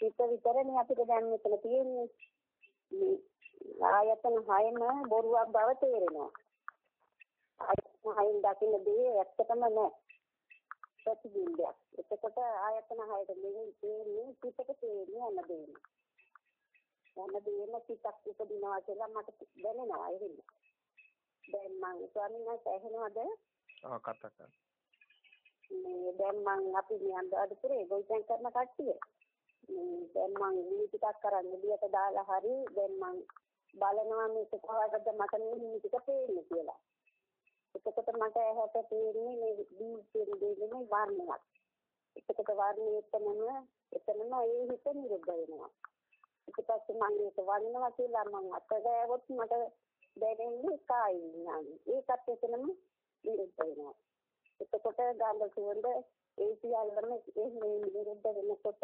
සිත විතරනේ අපිට දැන් මෙතන තියෙන්නේ. මේ ආයතන හයම බොරුවක් බව තේරෙනවා. ආයතන හයෙන් දකින්න දේ ඇත්තටම නෑ. ප්‍රතිබිම්බයක්. එතකොට ආයතන හයට නෙවෙයි තේරෙන්නේ සිතට තේරෙන්නේ යන දේම. යන දේම සිතක් උපදිනවා කියලා මට දැනෙනවා එහෙම. දැන් මං ස්වාමීන් වහන්සේ ඇහෙනවද? ආ කතා කරන්න. මේ දැන් මං අපි මේ අන්දාදුපුරේ ගොවිතැන් කරන කට්ටිය. මේ දැන් මං මේ ටිකක් කරන්න එළියට දාලා හරි දැන් මං බලනවා මේක කොහොමද මට මේ ටික පේන්නේ කියලා. එතකොට මට ඇහැට පේන්නේ මේ දීප්තිය දෙන්නේ වර්ණයක්. එතකොට වර්ණය එතනම එතනම ඒ හිත නිරුද්ධ වෙනවා. ඊට පස්සේ මම ඒක වර්ණනවා කියලා මම අත ගෑවොත් මට දැනෙන්නේ කාය විඥානය. ඒකත් එතනම නිරුද්ධ වෙනවා. එතකොට ගන්ධ සුවඳ ඒ සියල්ලම එහෙම නිරුද්ධ වෙනකොට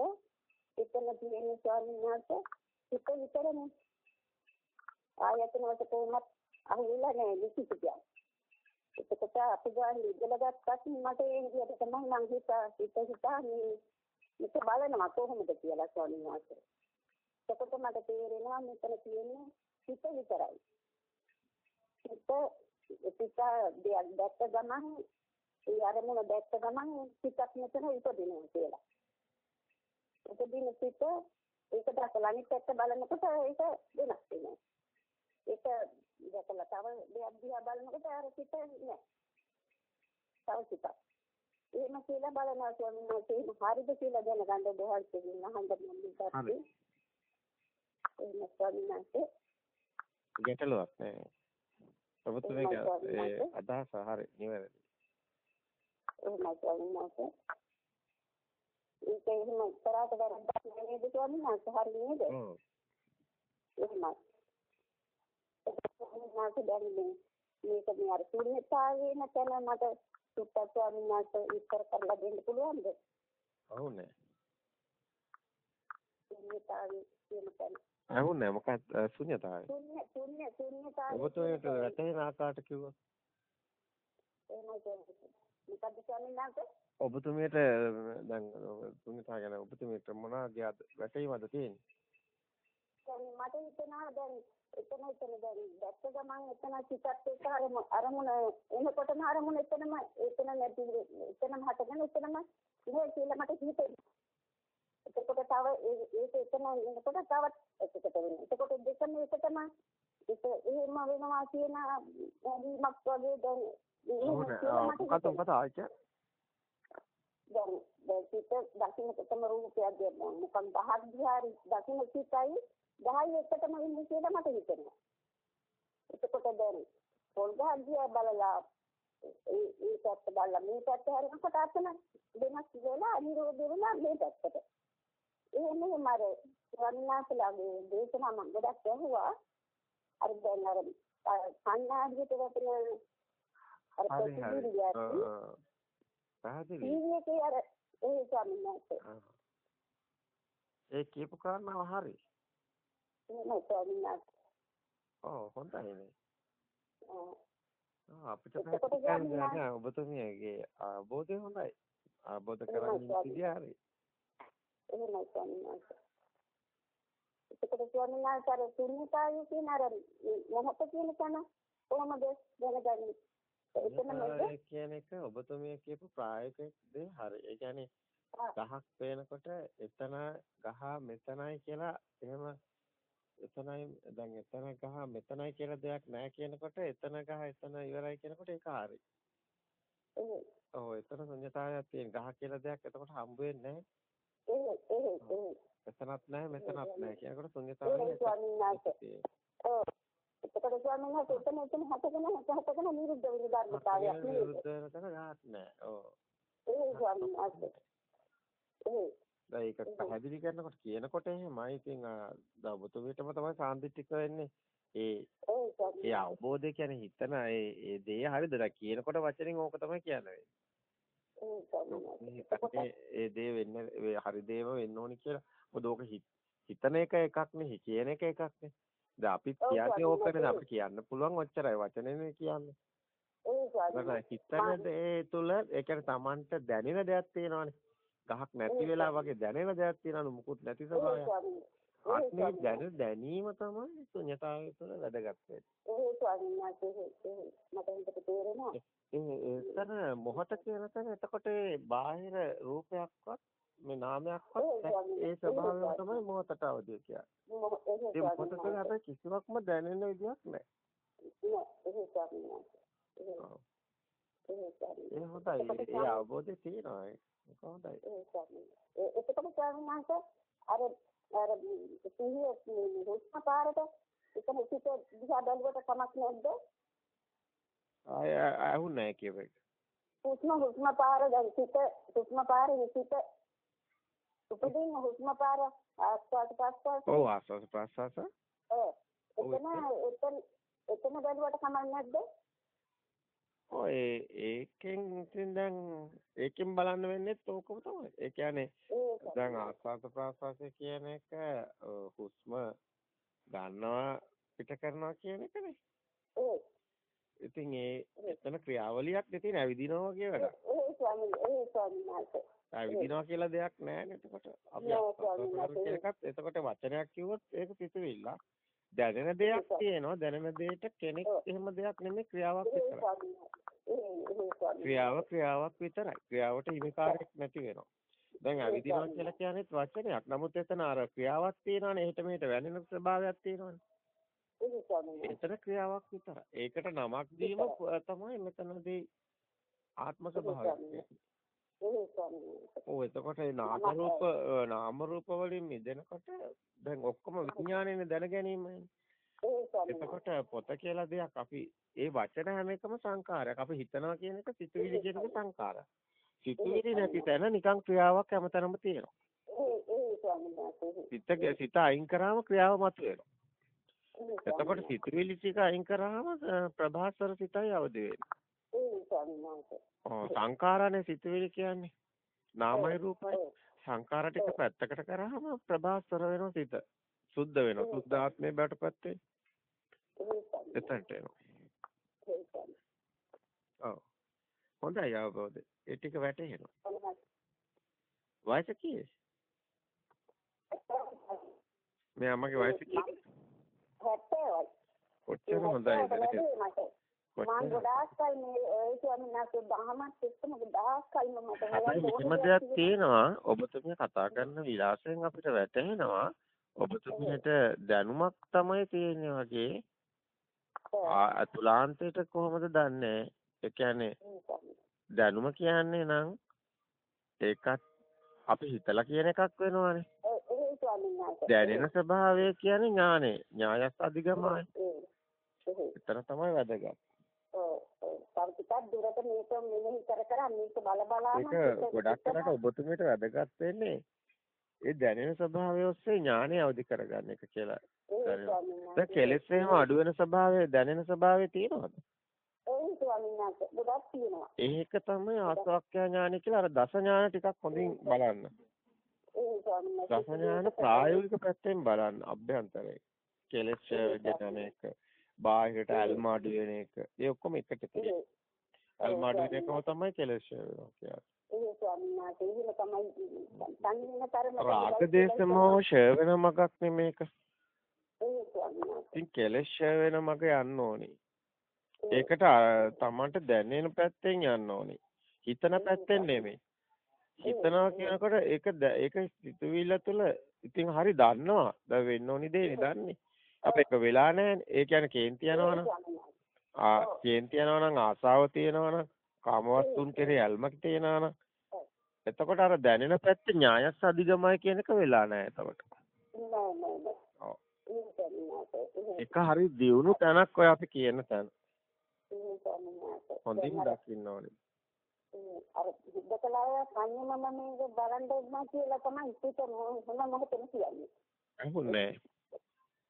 එතන තියෙන ස්වාමීන් වහන්සේ හිත විතරනේ. ආයතන වලට කොහොමත් අහුවෙලා නැහැ කිසිදයක්. එතකොට අපි ගාන ඉඳලා ගත්තත් මට ඒ විදිහට තමයි මං හිත හිත හිතා මේ මේක බලනවා කොහොමද කියලා ස්වාමීන් වහන්සේ. එතකොට මට තේරෙනවා මෙතන තියෙන්නේ හිත විතරයි. හිත හිත දෙයක් දැක්ක ගමන් ඒ අරමුණ දැක්ක ගමන් හිතක් මෙතන උපදිනවා කියලා. උපදින සිත ඒක දැකලා අනිත් පැත්ත බලනකොට ඒක වෙනස් වෙනවා. ඒක දැකලා තව දෙයක් දිහා බලනකොට අර සිත නෑ. තව සිතක්. එහෙම කියලා බලනවා ස්වාමීන් වහන්සේ හරිද කියලා දැනගන්න බොහොම දෙන්න අහන්න මම ඉස්සරහට. එහෙම ස්වාමීන් වහන්සේ ගැටලුවක් නෑ. ඔබතුමීගේ අදහස හරි නිවැරදි. එහෙමයි ස්වාමීන් වහන්සේ. ඒක එහෙම ඉස්සරහට වැරද්දක් නෙමෙයිද ස්වාමීන් වහන්සේ හරි නේද? ඔව්. එහෙමයි. මාස දැන්නේ මේක මේ අර ශූන්‍යතාවයේ නැතන මට සුත්තත් ස්වාමීන් වහන්සේ ඉස්සර කරලා දෙන්න පුළුවන්ද? ඔව් නෑ. ශූන්‍යතාවයේ කියන තැන. අහුන්නේ මොකක්ද ශුන්‍යතාවය? ශූන්‍ය ශූන්‍ය ශූන්‍යතාවය. ඔබතුමීට වැටහෙන ආකාරයට කිව්වා. එහෙමයි කියන්නේ. මොකද්ද ස්වාමීන් වහන්සේ? ඔබතුමීට දැන් ශුන්‍යතාවය ගැන ඔබතුමීට මොනවාගේ වැටහීමද තියෙන්නේ? මට හිතෙනවා දැන් එතන එතන දැන් දැක්ක ගමන් එතන සිතත් එක්ක අරමුණ එනකොටම අරමුණ එතනම එතන නැති එතනම හටගෙන එතනම ඉන්නේ කියලා මට හිතෙනවා. එතකොට තව ඒක එතන එනකොට තවත් එකකට වෙනවා. එතකොට දෙකම එකටම ඒක එහෙම වෙනවා කියන හැඟීමක් වගේ දැන් මොකක්ද මොකක්ද ආච්චා? දැන් දැන් සිත දකින්නකොටම රූපයක් දෙනවා. මොකක් දහක් දිහාරි දකින්න සිතයි 10 එකටම ඉන්නේ කියලා මට හිතෙනවා. එතකොට දැන් පොල් ගහක් දිහා බලලා ඒ ඒ පැත්ත බලලා මේ පැත්ත හරිනකොට අතන වෙනස් වෙලා නිරෝධ වෙලා මේ පැත්තට. එහෙම අර වන්නාසලාගේ දේශනා මම ගොඩක් ඇහුවා. අර දැන් අර කන්නාඩියට වතුන අර ප්‍රතිවිරුද්ධය. පැහැදිලි. ඊයේ අර ඒ ස්වාමීන් වහන්සේ. ඒ කියපු කාරණාව හරි. එහෙමයි ස්වාමීන් වහන්සේ. ඔව් හොඳයිනේ. ඔව්. අපිට පැහැදිලි නෑ ඔබතුමියගේ අවබෝධය හොඳයි. අවබෝධ කරගන්න ඉතිරි හරි. එහෙමයි ස්වාමීන් වහන්සේ. ඒකට ස්වාමීන් වහන්සේ අර ශුන්‍යතාවය කියන අර මොහොත කියන තැන කොහොමද දැනගන්නේ? එතන කියන එක. ඔබතුමිය කියපු ප්‍රායෝගික දේ හරි. ඒ කියන්නේ ගහක් පේනකොට එතන ගහ මෙතනයි කියලා එහෙම එතනයි දැන් එතන ගහ මෙතනයි කියලා දෙයක් නැහැ කියනකොට එතන ගහ එතන ඉවරයි කියනකොට ඒක හරි. ඔව් එතන ශුන්‍යතාවයක් තියෙන ගහ කියලා දෙයක් එතකොට හම්බ වෙන්නේ නැහැ. එතනත් නැහැ මෙතනත් නැහැ කියනකොට ඔව් එතකොට ස්වාමීන් වහන්සේ එතන එතන හතගෙන හතගෙන නිරුද්ධ වෙන ධර්මතාවයක් නෙවෙයි. නිරුද්ධ වෙන ගහක් නැහැ. ඔව්. ඒ ස්වාමීන් වහන්සේ. ඒ දැන් ඒක පැහැදිලි කරනකොට කියනකොට එහෙමයි ඉතින් දැන් ඔබතුමීටම තමයි සාන්දිටික වෙන්නේ. ඒ ඒ අවබෝධය කියන්නේ හිතන ඒ ඒ දේ හරිද? දැන් කියනකොට වචනෙන් ඕක තමයි කියන්නේ. ඒ දේ වෙන්න හරි දේම වෙන්න ඕනි කියලා. මොකද ඕක හිතන එක එකක් නෙහි කියන එක එකක් නේ. දැන් අපි කියන්නේ ඕකනේ අපිට කියන්න පුළුවන් ඔච්චරයි වචනේනේ කියන්නේ. ඒ හිතන දේ තුල ඒ කියන්නේ Tamanට දැනෙන දෙයක් තියෙනවානේ. ගහක් නැති වෙලා වගේ දැනෙන දෙයක් තියෙනවා මුකුත් නැති ස්වභාවයක්. ආත්මේ දැන දැනීම තමයි ශුන්‍යතාවය තුළ වැදගත් වෙන්නේ. ඒ මොහත කියන තැන එතකොට බාහිර රූපයක්වත් මේ නාමයක්වත් ඒ ස්වභාවය තමයි මොහතට අවදිය කියන්නේ. ඒ මොහත තුළ හැබැයි කිසිවක්ම දැනෙන විදියක් නැහැ. නෑ ඒ ස්වාමීන් වහන්සේ. ඒ හොඳයි. ඒ අවබෝධය තියෙනවා. ඒක හොඳයි. එතකොට ස්වාමීන් වහන්සේ අර අර සිහිය හුස්ම පාරට එතන සිට දිහා බැලුවට කමක් නැද්ද? ආය අහුන්නේ නැහැ කියව එක. හුස්ම හුස්ම පාර දැන් සිට හුස්ම පාරේ සිට උපදින්න හුස්ම පාර ආස්වාද ප්‍රස්වාස ඔව් ආස්වාද ප්‍රස්වාස ඔව් එතන එතන එතන බැලුවට කමක් නැද්ද? ඔය ඒකෙන් ඉතින් දැන් ඒකෙන් බලන්න වෙන්නේ ඕකම තමයි. ඒ කියන්නේ දැන් ආස්වාද ප්‍රාසවාසය කියන එක හුස්ම ගන්නවා පිට කරනවා කියන එකනේ. ඉතින් ඒ එතන ක්‍රියාවලියක් නෙතින ඇවිදිනවා වගේ වැඩක්. ඒ ස්වාමීන් ඒ ස්වාමීන් වහන්සේ. ඇවිදිනවා කියලා දෙයක් නැහැ එතකොට. අපි එකත් එතකොට වචනයක් කිව්වොත් ඒක පිටුවිල්ල. දැනෙන දෙයක් තියෙනවා දැනෙන දෙයට කෙනෙක් එහෙම දෙයක් නෙමෙයි ක්‍රියාවක් විතරයි. ක්‍රියාව ක්‍රියාවක් විතරයි. ක්‍රියාවට හිමිකාරයක් නැති වෙනවා. දැන් අවිදිනවා කියලා කියන්නේ වචනයක්. නමුත් එතන අර ක්‍රියාවක් තියෙනවානේ. එහෙට මෙහෙට වැනෙන ස්වභාවයක් තියෙනවානේ. එතන ක්‍රියාවක් විතරයි. ඒකට නමක් දීම තමයි මෙතනදී ආත්ම ස්වභාවය. ඔව් එතකොට ඒ නාම රූප නාම රූප වලින් මිදෙනකොට දැන් ඔක්කොම විඥාණයනේ දැන ගැනීමනේ. එතකොට පොත කියලා දෙයක් අපි ඒ වචන හැම එකම සංකාරයක්. අපි හිතනවා කියන එක සිතුවිලි කියන එක සංකාරයක්. සිතුවිලි නැති තැන නිකන් ක්‍රියාවක් හැමතැනම තියෙනවා. සිත සිත අයින් කරාම ක්‍රියාව මතුවෙනවා. එතකොට සිතුවිලි ටික අයින් කරාම ප්‍රභාස්වර සිතයි අවදි වෙන්නේ. ඔව් සංකාරනේ සිතුවිලි කියන්නේ. නාමයි රූපයි සංකාර ටික පැත්තකට කරාම ප්‍රභාස්වර වෙනවා සිත. සුද්ධ වෙනවා. සුද්ධ ආත්මේ බාටපත් වෙයි. එතනට එනවා. ඔව්. හොඳයි අවබෝධය. ඒ ටික වැටහෙනවා. වයස කීයද? මේ අම්මගේ වයස කීයද? 70යි. කොච්චර හොඳයිද? මම ගොඩාක් කල් මේ ඒ කියන්නේ දහමත් එක්කම ගොඩාක් කල් මට මෙහෙම දෙයක් තියෙනවා. ඔබතුමිය කතා කරන විලාසයෙන් අපිට වැටහෙනවා. ඔබතුමියට දැනුමක් තමයි තියෙන්නේ වගේ. අතුලාන්තයට කොහොමද දන්නේ? ඒ කියන්නේ දැනුම කියන්නේ නම් ඒකත් අපි හිතලා කියන එකක් වෙනවනේ. දැනෙන ස්වභාවය කියන්නේ ඥානෙ ඥායස් අධිගමයි එතන තමයි වැදගත් ටිකක් දුරට මේක මෙනෙහි කර කර මේක බල බලාම ඒක ගොඩක් කරට ඔබතුමීට වැදගත් වෙන්නේ ඒ දැනෙන ස්වභාවය ඔස්සේ ඥානය අවදි කරගන්න එක කියලා. දැන් කෙලෙස් එහෙම අඩු වෙන ස්වභාවය දැනෙන ස්වභාවය තියෙනවද? ඒක තමයි ආස්වාක්ඛ්‍ය ඥානය කියලා අර දස ඥාන ටිකක් හොඳින් බලන්න. දස ඥාන ප්‍රායෝගික පැත්තෙන් බලන්න අභ්‍යන්තරේ. කෙලෙස් එක, බාහිරට අල්මාඩු වෙන එක. ඒ ඔක්කොම එකට තියෙනවා. අල්මාඩු එකම තමයි වෙනවා කියන්නේ. ඒ ස්වාමීන් වහන්සේ එහෙම තමයි සංගින තරම රාග දේශ මොහ ෂය වෙන මගක් නෙමේක. ඉතින් කෙලෙස් ෂය වෙන මග යන්න ඕනි. ඒකට තමන්ට දැනෙන පැත්තෙන් යන්න ඕනි. හිතන පැත්තෙන් නෙමෙයි. හිතනවා කියනකොට ඒක ඒක සිතුවිල්ල තුළ ඉතින් හරි දන්නවා. දැන් වෙන්න ඕනි දෙන්නේ දන්නේ. අප එක වෙලා නැහැ. ඒ කියන්නේ කේන්ති යනවනම් ආ කේන්ති යනවනම් ආසාව තියෙනවනම් කාමවස්තුන් කෙරේ ඇල්මක් තියෙනවනම් එතකොට අර දැනෙන පැත්ත ඥායස් අධිගමයි කියන එක වෙලා නැහැ එතකොට. ඒක හරි දියුණු තැනක් ඔය අපි කියන තැන. හොඳින් දකින්න ඕනේ. අර බුද්ධකලාව සංයමම මේක බලන්න උනා කියලා තමයි හිත මොන මොහොතේ කියන්නේ. අහුන්නේ.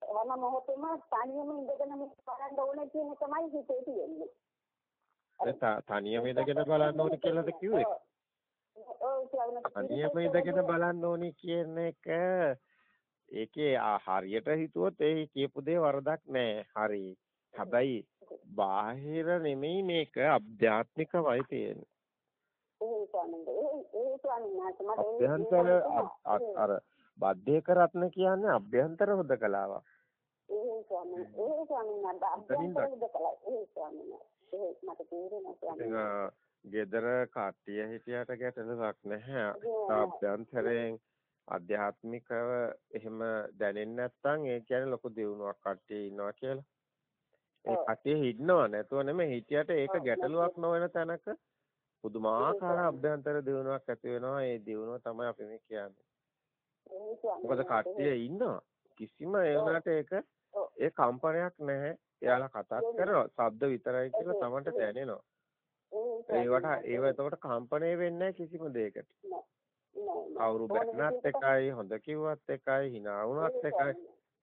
හැම මොහොතෙම සංයම ඉඳගෙන මේක බලන්න ඕනේ කියන තමයි හිතේ තියෙන්නේ. තනියම ඉඳගෙන බලන්න ඕනේ කියලාද කිව්වේ? තනියම ඉඳගෙන බලන්න ඕනේ කියන එක ඒකේ හරියට හිතුවොත් ඒ කියපු දේ වරදක් නෑ. හරි. හැබැයි බාහිර නෙමෙයි මේක අධ්‍යාත්මිකවයි තියෙන්නේ. ඒ වහන්සේ ඒ අර බද්ධේක රත්න කියන්නේ අභ්‍යන්තර හොදකලාවක්. ඒ ස්වාමීන් ඒ ස්වාමීන් වහන්සේ අභ්‍යන්තර හොදකලාව ඒ ස්වාමීන් වහන්සේ මට තේරෙනවා ස්වාමීන් ගෙදර කට්ටිය හිටියට ගැටලුවක් නැහැ. අභ්‍යන්තරයෙන් අධ්‍යාත්මිකව එහෙම දැනෙන්නේ නැත්නම් ඒ කියන්නේ ලොකු දියුණුවක් කට්ටිය ඉන්නවා කියලා. ඒ කට්ටිය ඉන්නව නැතුව නෙමෙයි හිටියට ඒක ගැටලුවක් නොවන තැනක පුදුමාකාර අභ්‍යන්තර දියුණුවක් ඇති වෙනවා. ඒ දියුණුව තමයි අපි මේ කියන්නේ. මොකද කට්ටිය ඉන්නවා. කිසිම ඒ වුණාට ඒක ඒ කම්පනයක් නැහැ. එයාලා කතා කරනවා. ශබ්ද විතරයි කියලා තමන්ට දැනෙනවා. ඒවට ඒව එතකොට කම්පණය වෙන්නේ කිසිම දෙයකට. කවුරු බැන්නත් එකයි හොඳ කිව්වත් එකයි hina වුණත් එකයි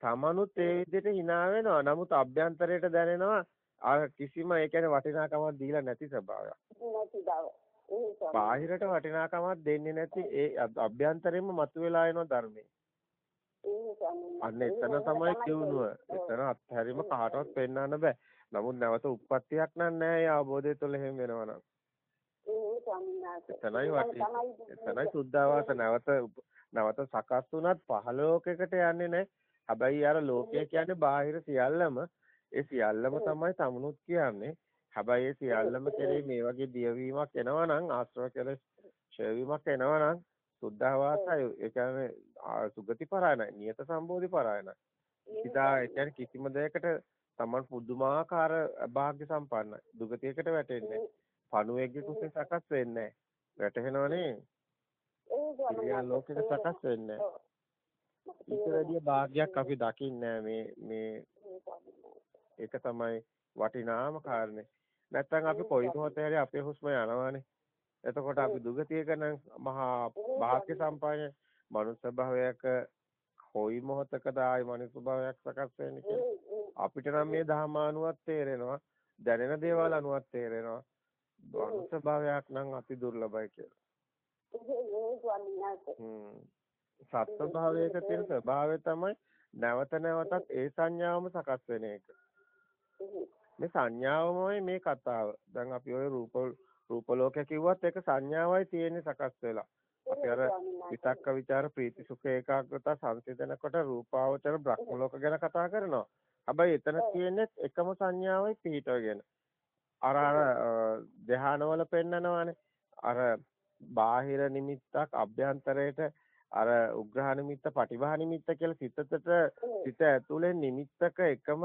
තමනුත් ඒ විදිහට hina වෙනවා. නමුත් අභ්‍යන්තරයට දැනෙනවා අර කිසිම ඒ කියන්නේ වටිනාකමක් දීලා නැති ස්වභාවයක්. නැති බව. බාහිරට වටිනාකමක් දෙන්නේ නැති ඒ අභ්‍යන්තරයෙන්ම මතුවලා එන ධර්මයේ. අන්න එතන තමයි කියුණුව. එතන අත්හැරීම කාටවත් පෙන්වන්න බෑ. නමුත් නැවත උප්පත්තියක් නෑ ඒ අවබෝධය තුළ එහෙම වෙනවනම්. එතනයි වටි. එතනයි සුද්ධාවාස නැවත නැවත සකස් වුණත් පහලෝකයකට යන්නේ නැහැ. හැබැයි අර ලෝකය කියන්නේ බාහිර සියල්ලම ඒ සියල්ලම තමයි සමුනුත් කියන්නේ. හැබැයි ඒ සියල්ලම කෙරේ මේ වගේ දියවීමක් එනවා නම් ආශ්‍රව කෙලෙස් ඡේවීමක් එනවා නම් සුද්ධාවාසය ඒ කියන්නේ සුගති පරායනයි නියත සම්බෝධි පරායනයි. ඉතින් ඒ කියන්නේ කිසිම දෙයකට තමන් පුදුමාකාර භාග්‍ය සම්පන්නයි. දුගතියකට වැටෙන්නේ පණුවෙක්ගේ කුසේ සකස් වෙන්නේ වැටහෙනවනේ. ඒ ලෝකෙක සකස් වෙන්නේ ඊට වැඩිය භාග්යක් අපි දකින්නේ මේ මේ ඒක තමයි වටිනාම කාරණේ. නැත්තම් අපි කොයි මොහොතේ හරි අපේ හුස්ම යනවානේ. එතකොට අපි දුගතියක නම් මහා භාග්‍ය සම්පන්න මනුස්ස භාවයක කොයි මොහොතකද ආයි මනුස්ස භාවයක් සකස් වෙන්නේ කියලා. අපිට නම් මේ ධර්මානුවත් තේරෙනවා. දැනෙන දේවල් අනුවත් තේරෙනවා. මනුස්ස භාවයක් නම් අති දුර්ලභයි කියලා. සත්ව භාවයක තියෙන ස්වභාවය තමයි නැවත නැවතත් ඒ සංඥාවම සකස් වෙන එක. මේ සංඥාවමයි මේ කතාව. දැන් අපි ওই රූප රූප ලෝකය කිව්වත් ඒක සංඥාවයි තියෙන්නේ සකස් වෙලා. අපි අර විතක්ක ਵਿਚාර ප්‍රීති සුඛ ඒකාග්‍රතා සංසිඳනකොට රූපාවචර බ්‍රහ්ම ලෝක ගැන කතා කරනවා. හැබැයි එතන තියෙන්නේ එකම සංඥාවයි පිහිටවගෙන. අර අර ධානවල පෙන්නනවානේ. අර බාහිර නිමිත්තක් අභ්‍යන්තරයට අර උග්‍රහ නිමිත්ත පටිභා නිමිත්ත කියලා සිතතට සිත ඇතුලේ නිමිත්තක එකම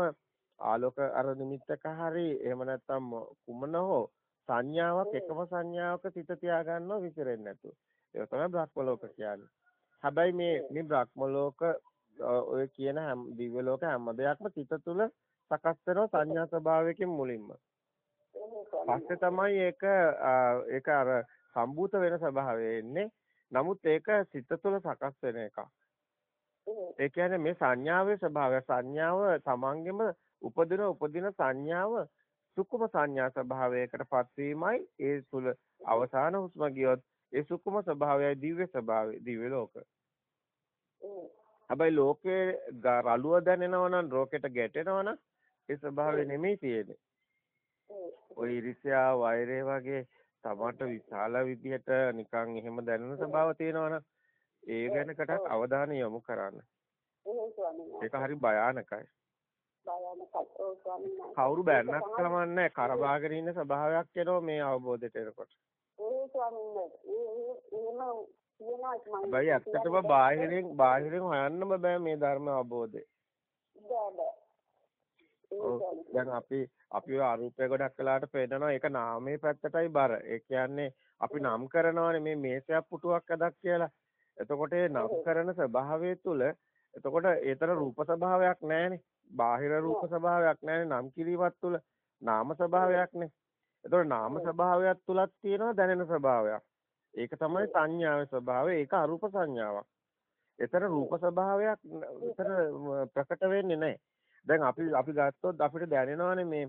ආලෝක අර නිමිත්තක හරි එහෙම නැත්නම් කුමන හෝ සංඥාවක් එකම සංඥාවක සිත තියාගන්නව විසිරෙන්නේ නැතුව. ඒක තමයි බ්‍රහ්ම ලෝක කියන්නේ. හැබැයි මේ මේ බ්‍රහ්ම ලෝක ඔය කියන හැම දිව්‍ය ලෝක හැම දෙයක්ම සිත තුළ සකස් වෙන සංඥා ස්වභාවයකින් මුලින්ම. පස්සේ තමයි ඒක ඒක අර සම්භූත වෙන ස්වභාවය එන්නේ. නමුත් ඒක සිත තුළ සකස් වෙන එකක්. ඒ කියන්නේ මේ සංඥාවේ ස්වභාවය සංඥාව තමන්ගෙම උපදින උපදින සංඥාව සුකුම සංඥා ස්වභාවයකටපත් වීමයි ඒ තුළ අවසාන හුස්ම ගියොත් ඒ සුකුම ස්වභාවයයි දිව්‍ය ස්වභාවය දිව්‍ය ලෝක. හැබැයි ලෝකේ රළුව දැනෙනවා නම් රෝකෙට ගැටෙනවා නම් ඒ ස්වභාවය නෙමෙයි තියෙන්නේ. ඔය ඉරිසියා වෛරය වගේ තමට විශාල විදිහට නිකන් එහෙම දැනෙන ස්වභාව තියෙනවනම් ඒ ගැනකටත් අවධානය යොමු කරන්න. ඒක හරි භයානකයි. කවුරු බැන්නක් කලමන්නේ කරබාගෙන ඉන්න ස්වභාවයක් එනවා මේ අවබෝධයට එනකොට. බයි ඇත්තටම බාහිරින් බාහිරින් හොයන්නම බෑ මේ ධර්ම අවබෝධය. දැන් අපි අපි අරූපය ගොඩක් වෙලාට පේනවා ඒක නාමයේ පැත්තටයි බර. ඒ කියන්නේ අපි නම් කරනවානේ මේ මේසයක් පුටුවක් අදක් කියලා. එතකොට ඒ නම් කරන ස්වභාවය තුළ එතකොට ඒතර රූප ස්වභාවයක් නැහැනේ. බාහිර රූප ස්වභාවයක් නැහැනේ නම් කිරීමත් තුළ නාම ස්වභාවයක්නේ. එතකොට නාම ස්වභාවයක් තුලක් තියෙනවා දැනෙන ස්වභාවයක්. ඒක තමයි සංඥාවේ ස්වභාවය. ඒක අරූප සංඥාවක්. එතන රූප ස්වභාවයක් එතන ප්‍රකට වෙන්නේ නැහැ. දැන් අපි අපි ගත්තොත් අපිට දැනෙනවානේ මේ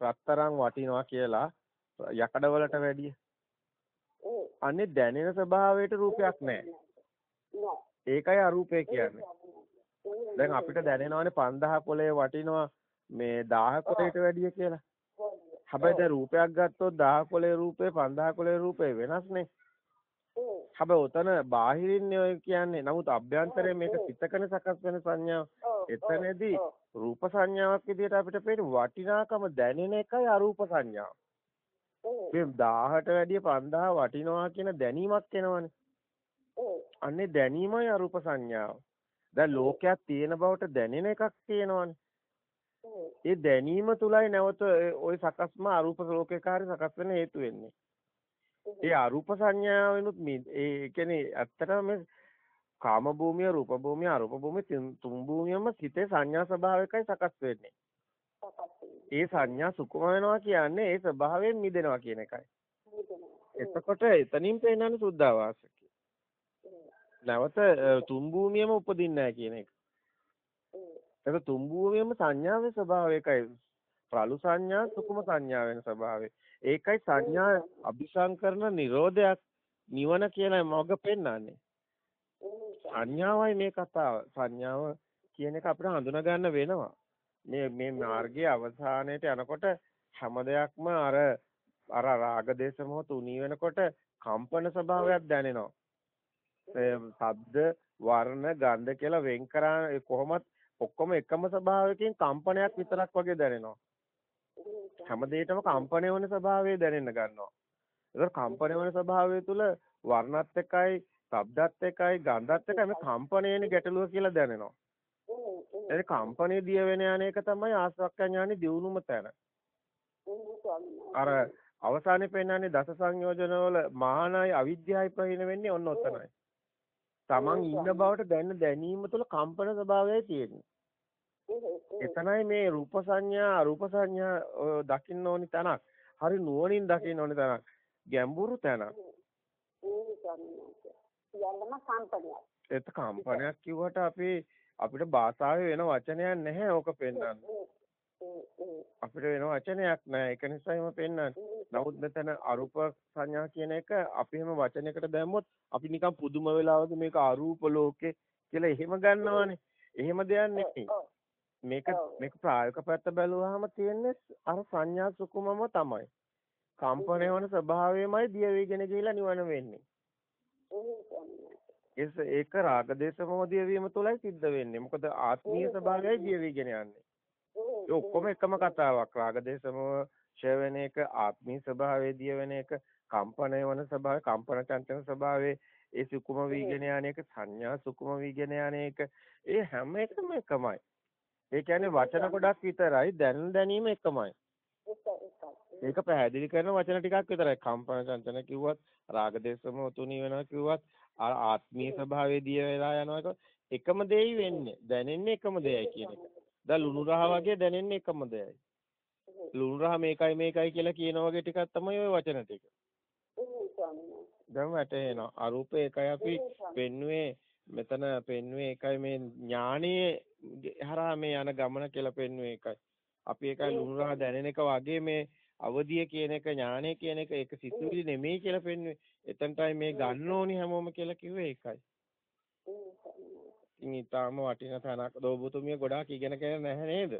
රත්තරන් වටිනවා කියලා යකඩවලට වැඩිය. අනේ දැනෙන ස්වභාවයට රූපයක් නැහැ. ඒකයි අරූපය කියන්නේ. දැන් අපිට දැනෙනවානේ 5000 කොලේ වටිනවා මේ 1000 කොලේට වැඩිය කියලා. හැබැයි දැන් රූපයක් ගත්තොත් 10 කොලේ රූපේ 50 කොලේ රූපේ වෙනස්නේ. හැබැයි උතන බාහිරින්නේ ඔය කියන්නේ. නමුත් අභ්‍යන්තරයේ මේක. සිතකන සකස් වෙන සංඥාව. එතනදී. රූප සංඥාවක් විදිහට අපිට පේන වටිනාකම දැනෙන එකයි අරූප සංඥාව. මේ 1000ට වැඩිය 5000 වටිනවා කියන දැනීමක් එනවනේ. අන්නේ දැනීමයි අරූප සංඥාව. දැන් ලෝකයක් තියෙන බවට දැනෙන එකක් තියෙනවනේ. ඒ දැනීම තුලයි නැවත ওই සකස්ම අරූප ලෝකේකාරී සකස් වෙන්න හේතු වෙන්නේ. ඒ අරූප සංඥාවෙනුත් ඒ කියන්නේ ඇත්තටම මේ කාම භූමිය, රූප භූමිය, අරූප භූමිය තුන් භූමියම සිතේ සංඥා ස්වභාවයකයි සකස් වෙන්නේ. ඒ සංඥා සුකුම වෙනවා කියන්නේ ඒ ස්වභාවයෙන් මිදෙනවා කියන එකයි. එතකොට එතනින් පේනන්නේ සුද්ධාවාසක. නැවත තුන් භූමියම උපදින්නේ නැහැ කියන එක. ඒක තුන් භූමියම සංඥාවේ ස්වභාවයකයි. ප්‍රලු සංඥා සුකුම සංඥා වෙන ස්වභාවය. ඒකයි සංඥා අபிසංකරණ නිරෝධයක් නිවන කියන මඟ පෙන්වන්නේ. සංඥාවයි මේ කතාව. සංඥාව කියන එක අපිට හඳුනා ගන්න වෙනවා. මේ මේ මාර්ගයේ අවසානයේට යනකොට හැම දෙයක්ම අර අර රාග දේශ මොහ තුනී වෙනකොට කම්පන ස්වභාවයක් දැනෙනවා. ඒ ශබ්ද වර්ණ ගන්ධ කියලා වෙන් කරා කොහොමත් ඔක්කොම එකම ස්වභාවයකින් කම්පනයක් විතරක් වගේ දැනෙනවා. හැම දෙයකම කම්පණය වෙන ස්වභාවය දැනෙන්න ගන්නවා. ඒක කම්පණය වෙන ස්වභාවය තුල වර්ණත් එකයි, ශබ්දත් එකයි, ගන්ධත් එකයි මේ කම්පණයනේ ගැටලුව කියලා දැනෙනවා. ඒ කම්පණය දිය වෙන යන එක තමයි ආස්වක්ඛ ඥානෙ දියුණුම තැන. අර අවසානයේ පෙන්නන්නේ දස සංයෝජන වල මානයි අවිද්‍යාවයි ප්‍රහීන වෙන්නේ ඔන්න ඔතනයි. Taman ඉන්න බවට දැන දැනීම තුළ කම්පන ස්වභාවයයි තියෙන්නේ. එතනයි මේ රූප සංඥා අරූප සංඥා දකින්න ඕනි තැනක්. හරි නුවණින් දකින්න ඕනි තැනක්. ගැඹුරු තැනක්. ඒත් කම්පනයක් කිව්වට අපි අපිට භාෂාවේ වෙන වචනයක් නැහැ ඕක පෙන්වන්න. අපිට වෙන වචනයක් නැහැ. ඒක නිසාම පෙන්වන්නේ. නමුත් මෙතන අරූප සංඥා කියන එක අපි හැම වචනයකට දැම්මොත් අපි නිකන් පුදුම වෙලා වගේ මේක අරූප ලෝකේ කියලා එහෙම ගන්නවනේ. එහෙම දෙයක් නෙමෙයි. මේක මේක ප්‍රායෝගික පැත්ත බැලුවාම තියෙන්නේ අර සංඥා සුකුමම තමයි. කම්පණය වන ස්වභාවයමයි දිය වේගෙන ගිහිලා නිවන වෙන්නේ. ඒක රාග දේශ මොහොදිය වීම තුලයි සිද්ධ වෙන්නේ. මොකද ආත්මීය ස්වභාවයයි දිය වේගෙන යන්නේ. ඒ ඔක්කොම එකම කතාවක්. රාග දේශ මොහ ඡය වෙන එක ආත්මීය ස්වභාවයේ දිය වෙන එක කම්පණය වන ස්වභාවය කම්පන චංචන ස්වභාවයේ ඒ සුකුම වීගෙන යන එක සංඥා සුකුම වීගෙන යන එක ඒ හැම එකම එකමයි. ඒ කියන්නේ වචන ගොඩක් විතරයි දැන දැනීම එකමයි. ඒක පැහැදිලි කරන වචන ටිකක් විතරයි. කම්පන චංචන කිව්වත් රාග දේශම තුනී වෙනවා කිව්වත් ආත්මීය ස්වභාවයේ දිය වෙලා යනවා එකම දෙයි වෙන්නේ. දැනෙන්නේ එකම දෙයයි කියන එක. දැන් ලුණු රහ වගේ දැනෙන්නේ එකම දෙයයි. ලුණු රහ මේකයි මේකයි කියලා කියන වගේ ටිකක් තමයි ওই වචන ටික. දැන් වැටේනවා. අරූපේ එකයි අපි පෙන්නුවේ මෙතන පෙන්වුවේ එකයි මේ ඥානීය හරහා මේ යන ගමන කියලා පෙන්වුවේ එකයි. අපි ඒකයි ලුණු රහ දැනෙන එක වගේ මේ අවදිය කියන එක ඥානය කියන එක ඒක සිතුවිලි නෙමෙයි කියලා පෙන්වුවේ. එතනටයි මේ ගන්න ඕනි හැමෝම කියලා කිව්වේ ඒකයි. ඉතින් ඊටාම වටින තැනක් දෝබුතුමිය ගොඩාක් ඉගෙන ගන්න නැහැ නේද?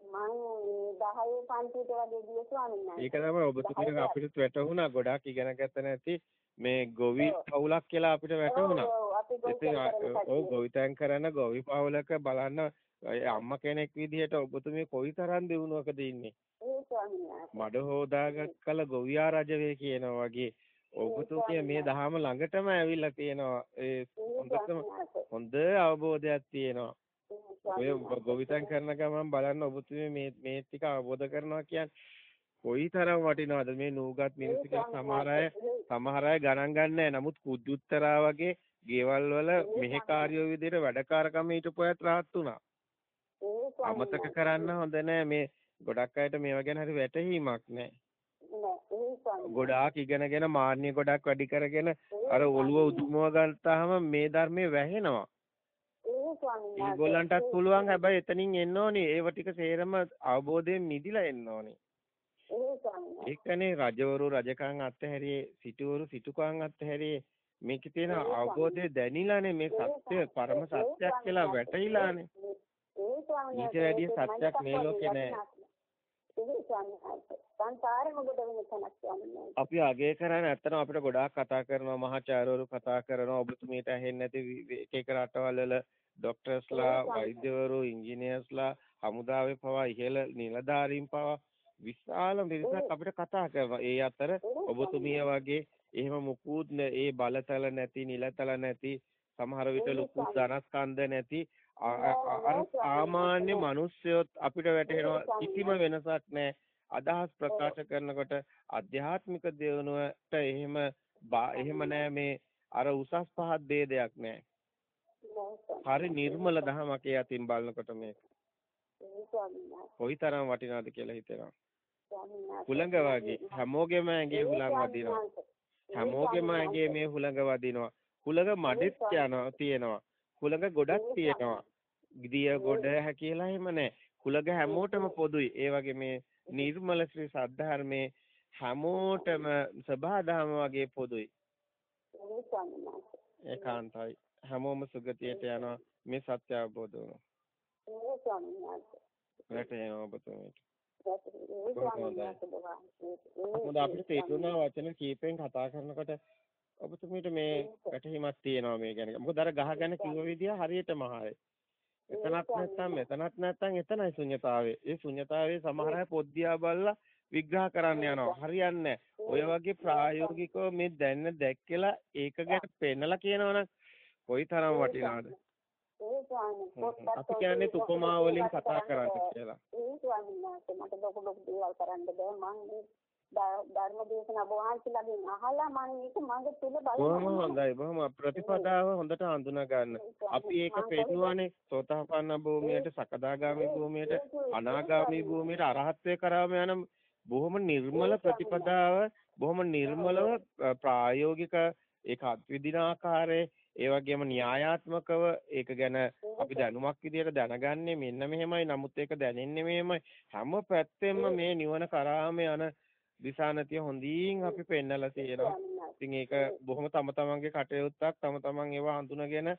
මම 10 පන්තියට වගේ ගිය ස්වාමීන් වහන්සේ. ඒක තමයි ඔබතුමිය අපිට වැටහුණා ගොඩාක් ඉගෙන ගත්ත නැති මේ ගොවි පවුලක් කියලා අපිට වැටහුණා. ඉතින් ඔව් ගොවිතැන් කරන ගොවි පවුලක බලන්න අම්මා කෙනෙක් විදිහට ඔබතුමිය කොයිතරම් දිනුවකද ඉන්නේ. මඩ හොදාගත් කල ගොවියා රජ වේ කියනවා වගේ ඔබතුමිය මේ දහම ළඟටම ඇවිල්ලා තියෙනවා. ඒ හොඳටම හොඳ අවබෝධයක් තියෙනවා. ඔය ගොවිතැන් කරන ගමන් බලන්න ඔබතුමිය මේ මේ ටික අවබෝධ කරනවා කියන්නේ කොයිතරම් වටිනවද? මේ නූගත් මිනිස්සු සමහර අය සමහර අය ගණන් ගන්නෑ නමුත් කුජුත්තරා වගේ ගෙවල් වල මෙහෙකාරියෝ විදිහට වැඩකාරකම හිටපු අයත් rahat වුණා. අමතක කරන්න හොඳ නෑ. මේ ගොඩක් අයට මේවා ගැන හරි වැටහීමක් නෑ. ගොඩාක් ඉගෙනගෙන මාන්නය ගොඩක් වැඩි කරගෙන අර ඔළුව උදුමව ගත්තාම මේ ධර්මයේ වැහෙනවා. ඒගොල්ලන්ටත් පුළුවන් හැබැයි එතනින් එන්න ඕනේ. ඒව ටික සේරම අවබෝධයෙන් මිදිලා එන්න ඕනේ. ඒකනේ රජවරු රජකම් අත්හැරියේ සිටුවරු සිටුකම් අත්හැරියේ. මේකේ තියෙන අවබෝධය දැනිලානේ මේ සත්‍ය පරම සත්‍යයක් කියලා වැටහිලානේ. ඊට වැඩිය සත්‍යයක් මේ ලෝකේ නැහැ අපි අගය කරන්නේ ඇත්තටම අපිට ගොඩාක් කතා කරනවා මහාචාර්යවරු කතා කරනවා ඔබතුමීට ඇහෙන්නේ නැති එක එක රටවල් වල ડોක්ටර්ස්ලා වෛද්‍යවරු ඉංජිනේර්ස්ලා හමුදාවේ පවා ඉහළ නිලධාරීන් පවා විශාල පිරිසක් අපිට කතා කරනවා. ඒ අතර ඔබතුමිය වගේ එහෙම මුකුත් ඒ බලතල නැති නිලතල නැති සමහර විට ලොකු ධනස්කන්ධ නැති සාමාන්‍ය මිනිස්සුත් අපිට වැටහෙනවා කිසිම වෙනසක් නැහැ. අදහස් ප්‍රකාශ කරනකොට අධ්‍යාත්මික දියුණුවට එහෙම එහෙම නෑ මේ අර උසස් පහත් ભેදයක් නෑ. හරි නිර්මල දහමක් ඒ අතින් බලනකොට මේක. කොයිතරම් වටිනවද කියලා හිතෙනවා. හුළඟ වගේ හැමෝගෙම ඇඟේ හුළඟ වදිනවා. හැමෝගෙම ඇඟේ මේ හුළඟ වදිනවා. හුළඟ මඩෙත් යනවා තියෙනවා. හුළඟ ගොඩක් තියෙනවා. දිය ගොඩ හැකියලා එහෙම නැහැ. හුළඟ හැමෝටම පොදුයි. ඒ වගේ මේ නිර්මල ශ්‍රී සද්ධර්මයේ හැමෝටම සබහාදහම වගේ පොදුයි. ඒකාන්තයි. හැමෝම සුගතියට යනවා මේ සත්‍ය අවබෝධ වුණා. වැටෙනවා ඔබතුමීට. මොකද අපිට තේරුණා වචන කීපෙන් කතා කරනකොට ඔබතුමීට මේ වැටහීමක් තියෙනවා මේ ගැන. මොකද අර ගහ ගැන කිව්ව විදිය හරියටම හරියි. එතනත් නැත්තම් මෙතනත් නැත්තම් එතනයි ශුන්‍යතාවය. ඒ ශුන්‍යතාවයේ සමහර අය පොද්දියා බලලා විග්‍රහ කරන්න යනවා. හරියන්නේ ඔය වගේ ප්‍රායෝගිකව මේ දැන්න දැක්කලා ඒක ගැන පෙන්නලා කියනවනම් කොයිතරම් වටිනවද? අපි කියන්නේ උපමා වලින් කතා කරන්න කියලා. ඒ ස්වාමීන් වහන්සේ මට ලොකු ලොකු දේවල් කරන්න බෑ මම ධර්ම දේශනා වහන්සේලාගෙන් අහලා මම මේක මගේ තුල බලනවා. බොහොම හොඳයි. බොහොම ප්‍රතිපදාව හොඳට හඳුනා ගන්න. අපි ඒක පෙන්නුවානේ සෝතාපන්න භූමියට, සකදාගාමි භූමියට, අනාගාමි භූමියට අරහත්ත්වයට කරාම යන බොහොම නිර්මල ප්‍රතිපදාව, බොහොම නිර්මලව ප්‍රායෝගික ඒක අත්විදින ආකාරයේ ඒ වගේම න්‍යායාත්මකව ඒක ගැන අපි දැනුමක් විදියට දැනගන්නේ මෙන්න මෙහෙමයි නමුත් ඒක දැනෙන්නේ මෙහෙමයි හැම පැත්තෙම මේ නිවන කරාම යන දිසානතිය හොඳින් අපි පෙන්නලා තියෙනවා. ඉතින් ඒක බොහොම තම තමන්ගේ කටයුත්තක් තම තමන් ඒවා හඳුනගෙන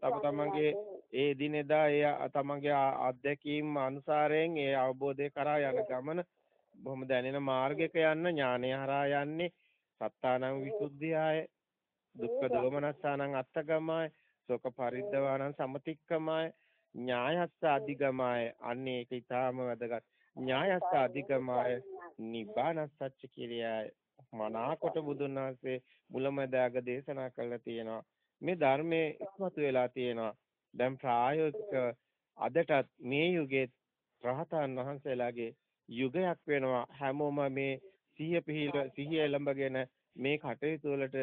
තම තමන්ගේ ඒ දිනෙදා ඒ තමන්ගේ අත්දැකීම් අනුසාරයෙන් ඒ අවබෝධය කරා යන ගමන බොහොම දැනෙන මාර්ගයක යන්න ඥානය හරහා යන්නේ සත්තානං විසුද්ධියය දුක්ඛ දෝමනස්සානං අත්තගමයි සෝක පරිද්දවානං සමතික්කමයි ඥායස්ස අධිගමයි. අන්නේ ඒක ඊටාම වැදගත් ඥායස්ස අධිගමයි නිබ්බානස්සච්ච කිරියයි මනාකොට බුදුන් වහන්සේ මුලමදාග දේශනා කළා තියෙනවා. මේ ධර්මයේ ඉස්මතු වෙලා තියෙනවා. දැන් ප්‍රායෝගික අදටත් මේ යුගයේ රහතන් වහන්සේලාගේ යුගයක් වෙනවා. හැමෝම මේ සිහිය පිහිල සිහිය එළඹගෙන මේ කටයුතු වලට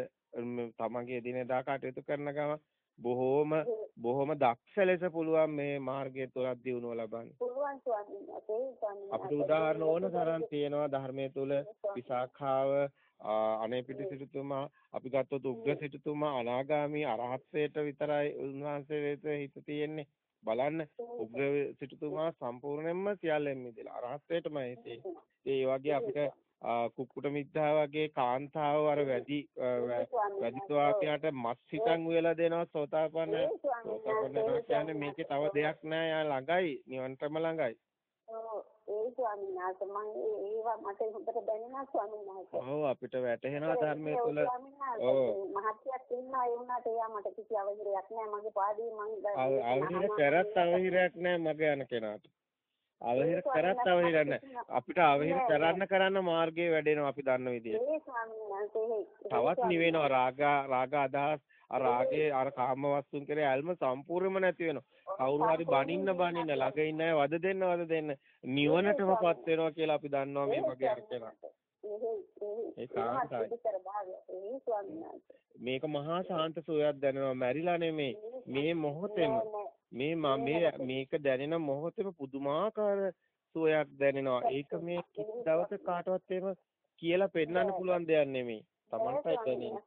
තමන්ගේ දිනදා කටයුතු කරන ගම බොහෝම බොහොම දක්ෂ ලෙස පුළුවන් මේ මාර්ගය තුලක් දියුණුව ලබන්න. පුළුවන් ස්වාමීන් වහන්සේ. අපිට උදාහරණ ඕන තරම් තියෙනවා ධර්මයේ තුල විසාඛාව අනේපිටි සිටුතුමා අපි ගත්තොත් උග්‍ර සිටුතුමා අනාගාමී අරහත්ත්වයට විතරයි උන්වහන්සේ වෙත හිත තියෙන්නේ. බලන්න උග්‍ර සිටුතුමා සම්පූර්ණයෙන්ම සියල්ලෙන් මිදලා අරහත්ත්වයටමයි හිතේ. ඒ වගේ අපිට කුක්කුට මිද්දා වගේ කාන්තාව අර වැඩි වැඩි ස්වාමියාට මස් හිටන් උයලා දෙනවා සෝතාපන්න සෝතාපන්න කියන්නේ මේකේ තව දෙයක් නෑ යා ළඟයි නිවන්ටම ළඟයි ඒ ස්වාමීන් වහන්සේ මම ඒවා මට හොඳට දැනෙනවා ස්වාමීන් වහන්සේ. ඔව් අපිට වැටහෙනවා ධර්මයේ තුල. ඔව් මහත්යක් ඉන්නා ඒ වුණාට එයා මට කිසි අවහිරයක් නැහැ මගේ පාඩේ මං අවහිර කරත් අවහිරයක් නැහැ මගේ යන කෙනාට. අවහිර කරත් අවහිර නැහැ. අපිට අවහිර කරන්න කරන්න මාර්ගයේ වැඩෙනවා අපි දන්න විදිහට. තවත් නිවෙනවා රාග රාග අදහස් අර රාගේ අර කාම වස්තුන් කෙරේ ඇල්ම සම්පූර්ණයෙන්ම නැති වෙනවා. කවුරු හරි බනින්න බනින්න ළඟ ඉන්න අය වද දෙන්න වද දෙන්න නිවනටමපත් වෙනවා කියලා අපි දන්නවා මේ වගේ. ඒ කාන්තයි. මේක මහා ශාන්ත සෝයක් දැනෙනවා මැරිලා නෙමෙයි මේ මොහොතේම මේ මේ මේක දැනෙන මොහොතේම පුදුමාකාර සුවයක් දැනෙනවා. ඒක මේ කිසි දවසක කාටවත් එහෙම කියලා පෙන්වන්න පුළුවන් දෙයක් නෙමෙයි. Tamanටයි දැනෙන්නේ.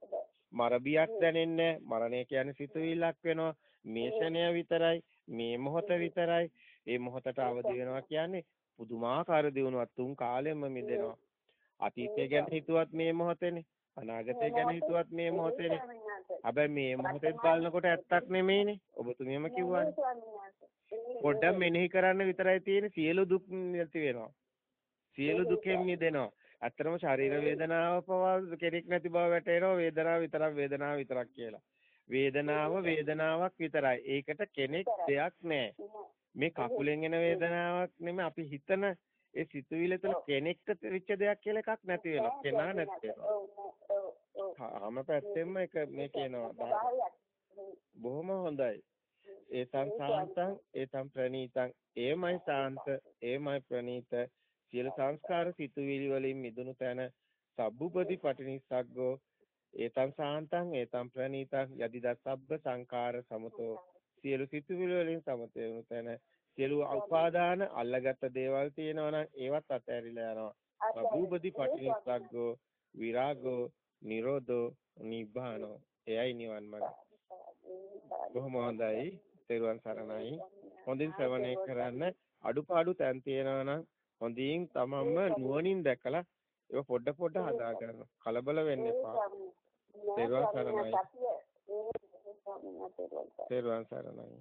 මරබියක් දැනෙන්නේ මරණය කියන්නේ සිතුවිල්ලක් වෙනවා. මේ ෂණය විතරයි. මේ මොහොත විතරයි. මේ මොහොතට අවදි වෙනවා කියන්නේ පුදුමාකාර දියුණුවක් තුන් කාලෙම මිදෙනවා. අතීතය ගැන හිතුවත් මේ මොහොතේනේ. අනාගතය ගැන හිතුවත් මේ මොහොතේනේ. හැබැයි මේ මොහොතේ බලනකොට ඇත්තක් නෙමෙයිනේ. ඔබතුමියම කිව්වනේ. පොඩ්ඩක් මෙනෙහි කරන්න විතරයි තියෙන්නේ සියලු දුක් නැති වෙනවා. සියලු දුකෙන් මිදෙනවා. අත්‍තරම ශරීර වේදනාව පවා කෙනෙක් නැති බව වැටේනවා වේදනාව විතරක් වේදනාව විතරක් කියලා. වේදනාව වේදනාවක් විතරයි. ඒකට කෙනෙක් දෙයක් නැහැ. මේ කකුලෙන් එන වේදනාවක් නෙමෙයි අපි හිතන ඒ සිතුවිල්ල තුළ කෙනෙක්ට වෙච්ච දෙයක් කියලා එකක් නැති වෙනවා. කෙනා නැති වෙනවා. හැම පැත්තෙම එක මේ කියනවා. බොහොම හොඳයි. ඒතං සාන්තං ඒතං ප්‍රණීතං ඒමයි සාන්ත ඒමයි ප්‍රණීත සියලු සංස්කාර සිතුවිලි වලින් මිදුණු තැන සබ්බුපති පටිනිස්සග්ගෝ. ඒතං සාන්තං ඒතං ප්‍රණීතං යදිදා සබ්බ සංඛාර සමතෝ. සියලු සිතුවිලි වලින් සමතේ වුණු තැන සියලු උපාදාන අල්ලගත් දේවල් තියෙනවා නම් ඒවත් අතහැරිලා යනවා. සබ්බුපති පටිනිස්සග්ගෝ විරාගෝ නිරෝධෝ නිබ්බානෝ. එයයි නිවන් මඟ. බොහොම හොඳයි. තෙරුවන් සරණයි. හොඳින් ශ්‍රවණය කරන්න. අඩුපාඩු තැන් තියෙනවා නම් හොඳින් තමන්ම නුවණින් දැකලා ඒක පොඩ පොඩ හදා ගන්න. කලබල වෙන්න එපා. තෙරුවන් සරණයි. තෙරුවන් සරණයි.